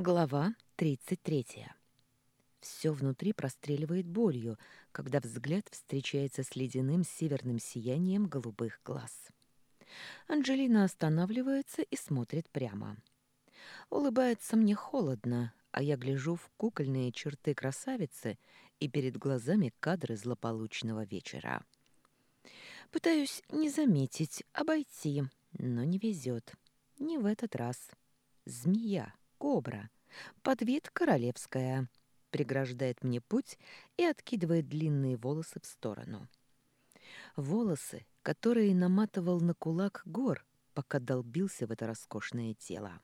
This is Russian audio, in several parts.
Глава 33. Все внутри простреливает болью, когда взгляд встречается с ледяным северным сиянием голубых глаз. Анжелина останавливается и смотрит прямо. Улыбается мне холодно, а я гляжу в кукольные черты красавицы и перед глазами кадры злополучного вечера. Пытаюсь не заметить, обойти, но не везет. Не в этот раз. Змея кобра, под вид королевская, преграждает мне путь и откидывает длинные волосы в сторону. Волосы, которые наматывал на кулак гор, пока долбился в это роскошное тело.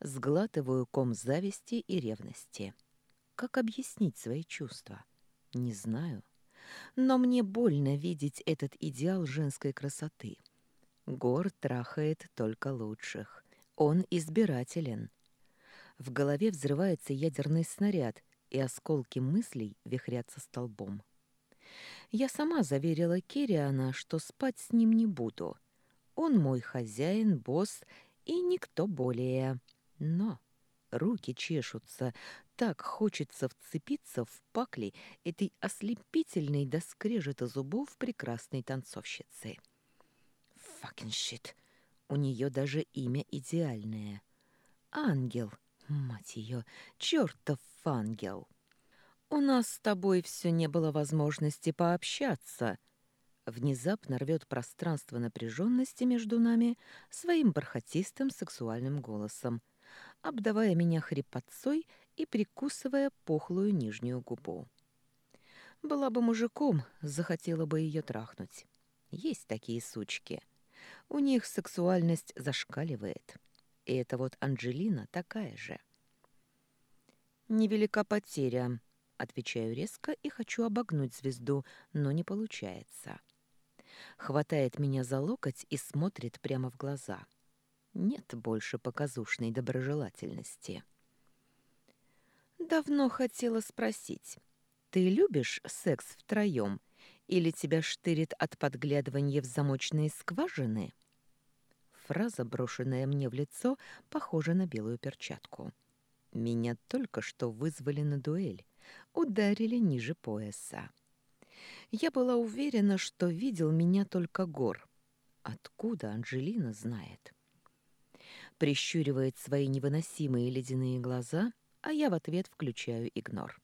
Сглатываю ком зависти и ревности. Как объяснить свои чувства? Не знаю. Но мне больно видеть этот идеал женской красоты. Гор трахает только лучших. Он избирателен. В голове взрывается ядерный снаряд, и осколки мыслей вихрятся столбом. Я сама заверила Кириана, что спать с ним не буду. Он мой хозяин, босс и никто более. Но руки чешутся, так хочется вцепиться в пакли этой ослепительной до скрежета зубов прекрасной танцовщицы. Fucking shit. У нее даже имя идеальное. Ангел. Мать ее, чертов ангел! У нас с тобой все не было возможности пообщаться. Внезапно рвет пространство напряженности между нами своим бархатистым сексуальным голосом, обдавая меня хрипотцой и прикусывая пухлую нижнюю губу. Была бы мужиком, захотела бы ее трахнуть. Есть такие сучки. У них сексуальность зашкаливает. И это вот Анджелина такая же. «Невелика потеря», — отвечаю резко и хочу обогнуть звезду, но не получается. Хватает меня за локоть и смотрит прямо в глаза. Нет больше показушной доброжелательности. «Давно хотела спросить, ты любишь секс втроем или тебя штырит от подглядывания в замочные скважины?» Фраза, брошенная мне в лицо, похожа на белую перчатку. Меня только что вызвали на дуэль, ударили ниже пояса. Я была уверена, что видел меня только Гор. Откуда Анжелина знает? Прищуривает свои невыносимые ледяные глаза, а я в ответ включаю игнор.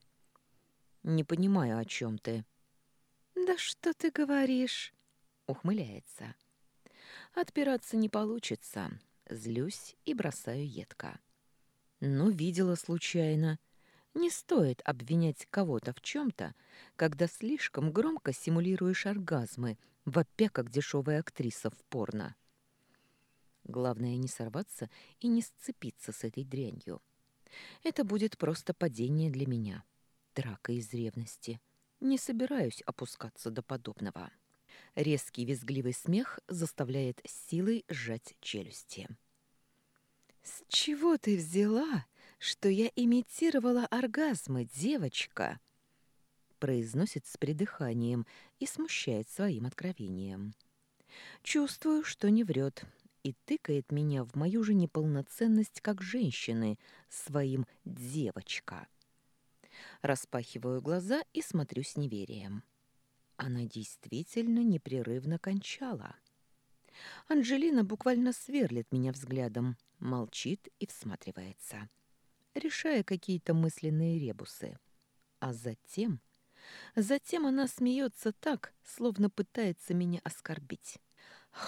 «Не понимаю, о чем ты». «Да что ты говоришь?» — ухмыляется. Отпираться не получится. Злюсь и бросаю едко. Ну, видела случайно. Не стоит обвинять кого-то в чем-то, когда слишком громко симулируешь оргазмы, вопя как дешевая актриса в порно. Главное не сорваться и не сцепиться с этой дрянью. Это будет просто падение для меня. Драка из ревности. Не собираюсь опускаться до подобного. Резкий визгливый смех заставляет силой сжать челюсти. «С чего ты взяла, что я имитировала оргазмы, девочка?» произносит с придыханием и смущает своим откровением. Чувствую, что не врет, и тыкает меня в мою же неполноценность как женщины своим «девочка». Распахиваю глаза и смотрю с неверием. Она действительно непрерывно кончала. Анжелина буквально сверлит меня взглядом, молчит и всматривается, решая какие-то мысленные ребусы. А затем... Затем она смеется так, словно пытается меня оскорбить.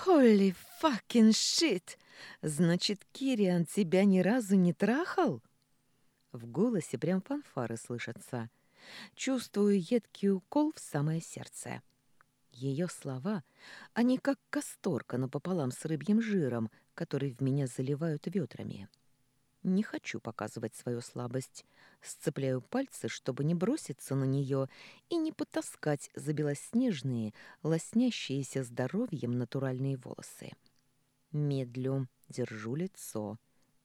«Holy fucking shit! Значит, Кириан тебя ни разу не трахал?» В голосе прям фанфары слышатся. Чувствую едкий укол в самое сердце. Ее слова, они как касторка напополам с рыбьим жиром, который в меня заливают ветрами. Не хочу показывать свою слабость. Сцепляю пальцы, чтобы не броситься на нее и не потаскать за белоснежные, лоснящиеся здоровьем натуральные волосы. Медлю, держу лицо.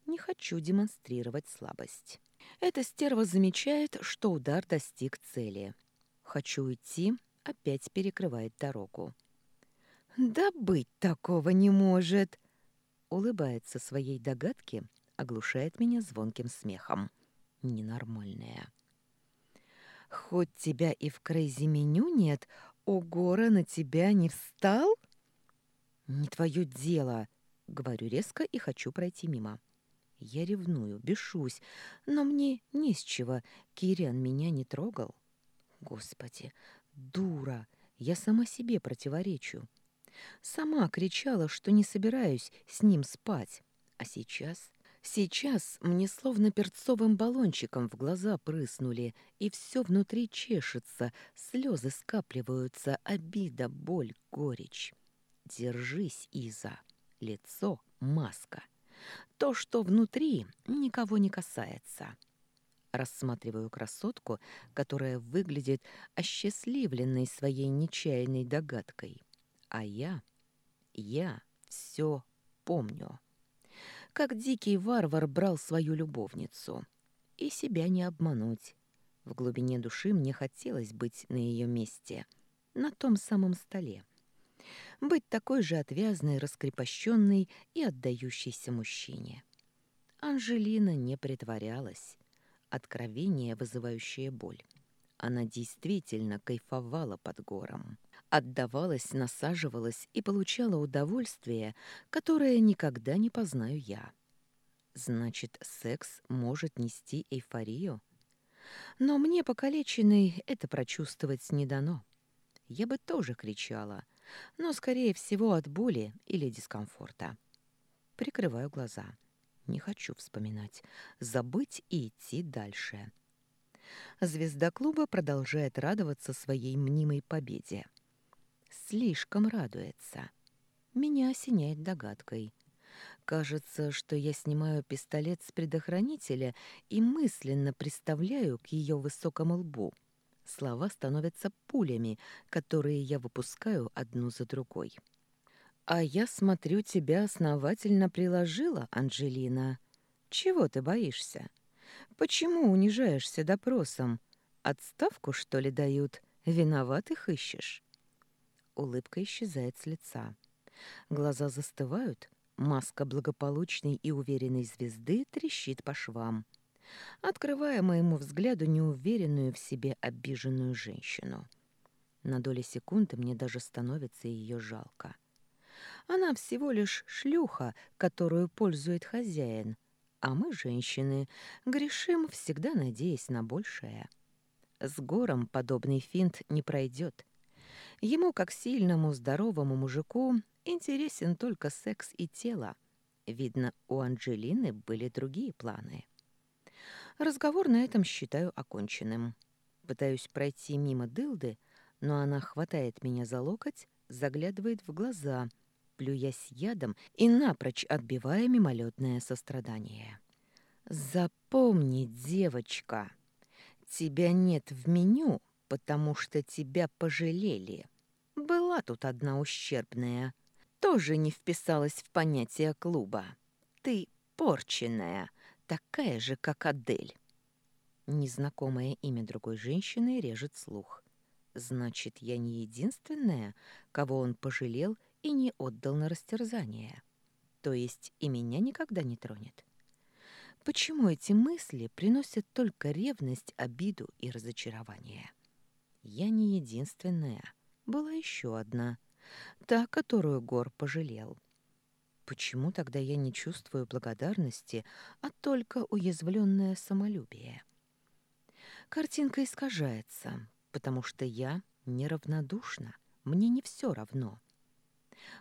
Не хочу демонстрировать слабость. Эта стерва замечает, что удар достиг цели. Хочу уйти, опять перекрывает дорогу. «Да быть такого не может!» Улыбается своей догадке, оглушает меня звонким смехом. Ненормальная. Хоть тебя и в крейзи-меню нет, у Гора на тебя не встал? Не твое дело, говорю резко и хочу пройти мимо. Я ревную, бешусь, но мне не с чего. Кириан меня не трогал. Господи, дура! Я сама себе противоречу. Сама кричала, что не собираюсь с ним спать. А сейчас... Сейчас мне словно перцовым баллончиком в глаза прыснули, и все внутри чешется, слезы скапливаются, обида, боль, горечь. Держись, Иза. Лицо — маска. То, что внутри, никого не касается. Рассматриваю красотку, которая выглядит осчастливленной своей нечаянной догадкой. А я, я все помню. Как дикий варвар брал свою любовницу. И себя не обмануть. В глубине души мне хотелось быть на ее месте, на том самом столе. Быть такой же отвязной, раскрепощенной и отдающейся мужчине. Анжелина не притворялась откровение, вызывающее боль. Она действительно кайфовала под гором, отдавалась, насаживалась и получала удовольствие, которое никогда не познаю я. Значит, секс может нести эйфорию? Но мне, покалеченной, это прочувствовать не дано. Я бы тоже кричала, но, скорее всего, от боли или дискомфорта. Прикрываю глаза. Не хочу вспоминать. Забыть и идти дальше. Звезда клуба продолжает радоваться своей мнимой победе. Слишком радуется. Меня осеняет догадкой. Кажется, что я снимаю пистолет с предохранителя и мысленно приставляю к ее высокому лбу. Слова становятся пулями, которые я выпускаю одну за другой. «А я смотрю, тебя основательно приложила, Анжелина. Чего ты боишься? Почему унижаешься допросом? Отставку, что ли, дают? Виноватых ищешь?» Улыбка исчезает с лица. Глаза застывают, маска благополучной и уверенной звезды трещит по швам, открывая моему взгляду неуверенную в себе обиженную женщину. На доли секунды мне даже становится ее жалко. Она всего лишь шлюха, которую пользует хозяин, а мы, женщины, грешим, всегда надеясь на большее. С гором подобный финт не пройдет. Ему, как сильному, здоровому мужику, интересен только секс и тело. Видно, у Анджелины были другие планы. Разговор на этом считаю оконченным. Пытаюсь пройти мимо Дылды, но она хватает меня за локоть, заглядывает в глаза — плюясь ядом и напрочь отбивая мимолетное сострадание. «Запомни, девочка, тебя нет в меню, потому что тебя пожалели. Была тут одна ущербная, тоже не вписалась в понятие клуба. Ты порченная, такая же, как Адель». Незнакомое имя другой женщины режет слух. Значит, я не единственная, кого он пожалел и не отдал на растерзание. То есть и меня никогда не тронет. Почему эти мысли приносят только ревность, обиду и разочарование? Я не единственная. Была еще одна. Та, которую Гор пожалел. Почему тогда я не чувствую благодарности, а только уязвленное самолюбие? Картинка искажается, потому что я неравнодушна. Мне не все равно.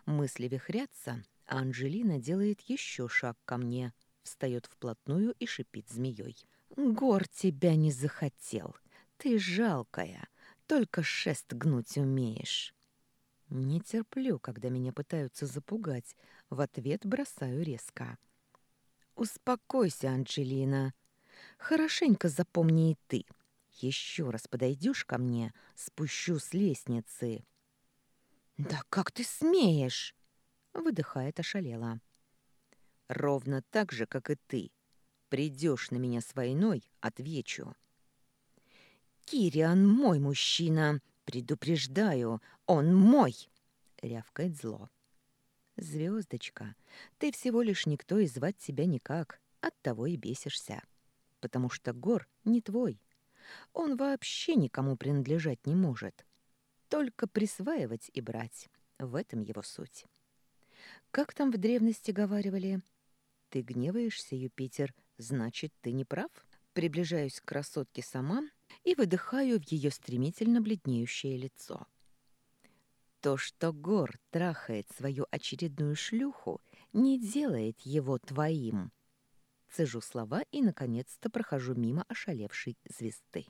Мысли вихрятся, а Анжелина делает еще шаг ко мне, встает вплотную и шипит змеей. «Гор тебя не захотел. Ты жалкая, только шест гнуть умеешь». Не терплю, когда меня пытаются запугать. В ответ бросаю резко. «Успокойся, Анджелина. Хорошенько запомни и ты. Еще раз подойдешь ко мне, спущу с лестницы». «Да как ты смеешь?» — выдыхает ошалела. «Ровно так же, как и ты. Придешь на меня с войной, отвечу». «Кириан мой мужчина! Предупреждаю, он мой!» — рявкает зло. «Звездочка, ты всего лишь никто и звать тебя никак. Оттого и бесишься. Потому что гор не твой. Он вообще никому принадлежать не может. Только присваивать и брать. В этом его суть. Как там в древности говаривали? Ты гневаешься, Юпитер, значит, ты не прав? Приближаюсь к красотке сама и выдыхаю в ее стремительно бледнеющее лицо. То, что Гор трахает свою очередную шлюху, не делает его твоим. Цежу слова и, наконец-то, прохожу мимо ошалевшей звезды.